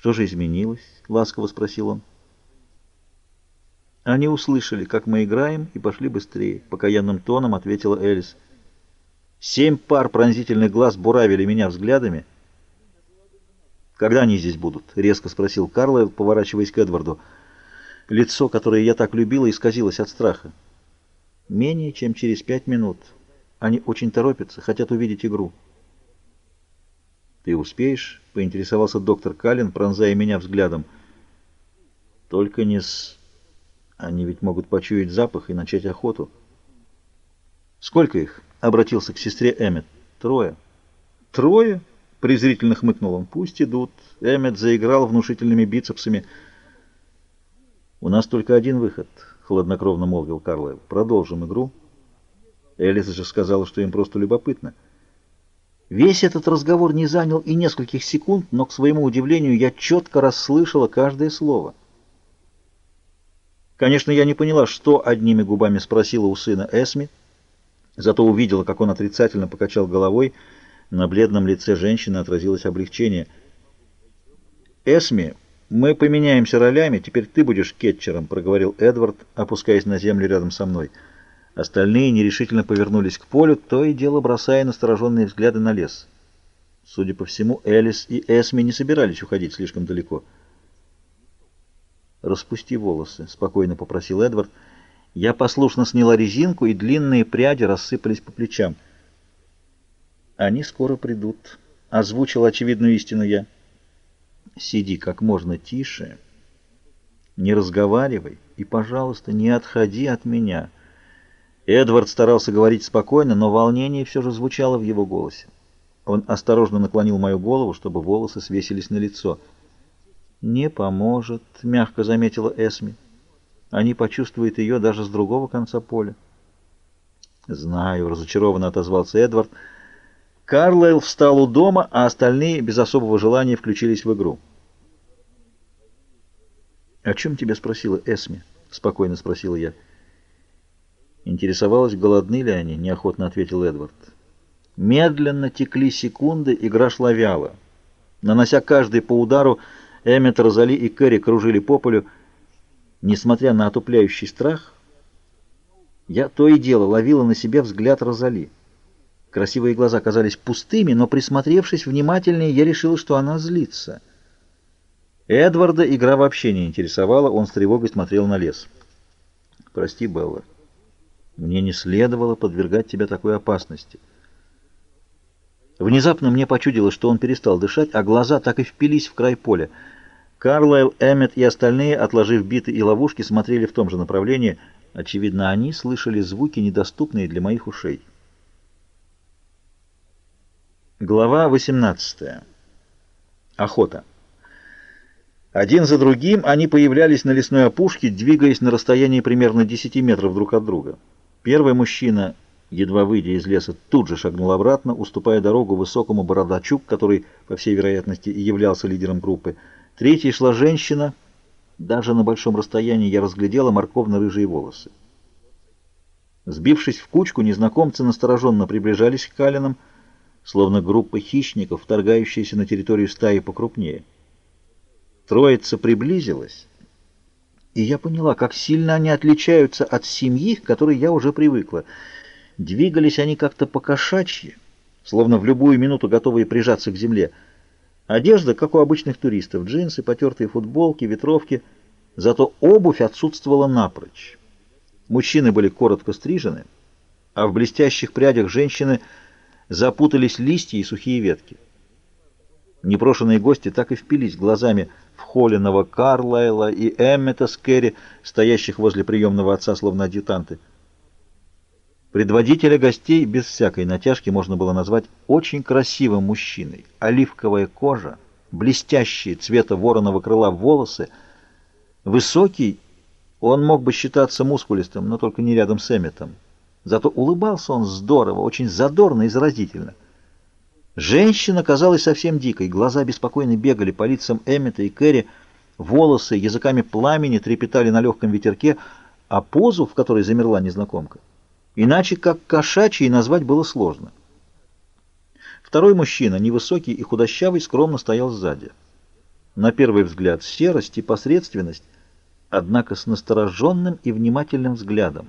«Что же изменилось?» — ласково спросил он. Они услышали, как мы играем, и пошли быстрее. Покаянным тоном ответила Элис. Семь пар пронзительных глаз буравили меня взглядами. «Когда они здесь будут?» — резко спросил Карлайл, поворачиваясь к Эдварду. Лицо, которое я так любила, исказилось от страха. «Менее чем через пять минут. Они очень торопятся, хотят увидеть игру». «Ты успеешь?» — поинтересовался доктор Каллен, пронзая меня взглядом. «Только не с...» Они ведь могут почуять запах и начать охоту. «Сколько их?» — обратился к сестре Эммет. «Трое». «Трое?» — презрительно хмыкнул он. «Пусть идут». Эммет заиграл внушительными бицепсами. «У нас только один выход», — хладнокровно молвил Карлайл. «Продолжим игру». Элис же сказала, что им просто любопытно. Весь этот разговор не занял и нескольких секунд, но, к своему удивлению, я четко расслышала каждое слово. Конечно, я не поняла, что одними губами спросила у сына Эсми, зато увидела, как он отрицательно покачал головой. На бледном лице женщины отразилось облегчение. «Эсми, мы поменяемся ролями, теперь ты будешь кетчером», — проговорил Эдвард, опускаясь на землю рядом со мной. Остальные нерешительно повернулись к полю, то и дело бросая настороженные взгляды на лес. Судя по всему, Элис и Эсми не собирались уходить слишком далеко. «Распусти волосы», — спокойно попросил Эдвард. Я послушно сняла резинку, и длинные пряди рассыпались по плечам. «Они скоро придут», — озвучил очевидную истину я. «Сиди как можно тише, не разговаривай и, пожалуйста, не отходи от меня». Эдвард старался говорить спокойно, но волнение все же звучало в его голосе. Он осторожно наклонил мою голову, чтобы волосы свесились на лицо — «Не поможет», — мягко заметила Эсми. «Они почувствуют ее даже с другого конца поля». «Знаю», — разочарованно отозвался Эдвард. Карлайл встал у дома, а остальные без особого желания включились в игру. «О чем тебя спросила Эсми?» — спокойно спросила я. «Интересовалась, голодны ли они?» — неохотно ответил Эдвард. Медленно текли секунды, игра шла вяло. Нанося каждый по удару, Эммет, Розали и Кэрри кружили по полю. Несмотря на отупляющий страх, я то и дело ловила на себе взгляд Розали. Красивые глаза казались пустыми, но, присмотревшись внимательнее, я решила, что она злится. Эдварда игра вообще не интересовала, он с тревогой смотрел на лес. «Прости, Белла, мне не следовало подвергать тебя такой опасности». Внезапно мне почудилось, что он перестал дышать, а глаза так и впились в край поля. Карлайл, Эммет и остальные, отложив биты и ловушки, смотрели в том же направлении. Очевидно, они слышали звуки, недоступные для моих ушей. Глава 18. Охота. Один за другим они появлялись на лесной опушке, двигаясь на расстоянии примерно 10 метров друг от друга. Первый мужчина едва выйдя из леса, тут же шагнул обратно, уступая дорогу высокому бородачу, который, по всей вероятности, и являлся лидером группы. Третьей шла женщина. Даже на большом расстоянии я разглядела морковно-рыжие волосы. Сбившись в кучку, незнакомцы настороженно приближались к Калинам, словно группа хищников, вторгающаяся на территорию стаи покрупнее. Троица приблизилась, и я поняла, как сильно они отличаются от семьи, к которой я уже привыкла — Двигались они как-то по-кошачьи, словно в любую минуту готовые прижаться к земле. Одежда, как у обычных туристов, джинсы, потертые футболки, ветровки, зато обувь отсутствовала напрочь. Мужчины были коротко стрижены, а в блестящих прядях женщины запутались листья и сухие ветки. Непрошенные гости так и впились глазами в холеного Карлайла и Эммета Скерри, стоящих возле приемного отца, словно адъютанты. Предводителя гостей без всякой натяжки можно было назвать очень красивым мужчиной. Оливковая кожа, блестящие цвета вороного крыла волосы. Высокий, он мог бы считаться мускулистым, но только не рядом с Эмметом. Зато улыбался он здорово, очень задорно и заразительно. Женщина казалась совсем дикой, глаза беспокойно бегали по лицам Эммета и Кэрри, волосы языками пламени трепетали на легком ветерке, а позу, в которой замерла незнакомка, Иначе как кошачьей назвать было сложно. Второй мужчина, невысокий и худощавый, скромно стоял сзади. На первый взгляд серость и посредственность, однако с настороженным и внимательным взглядом.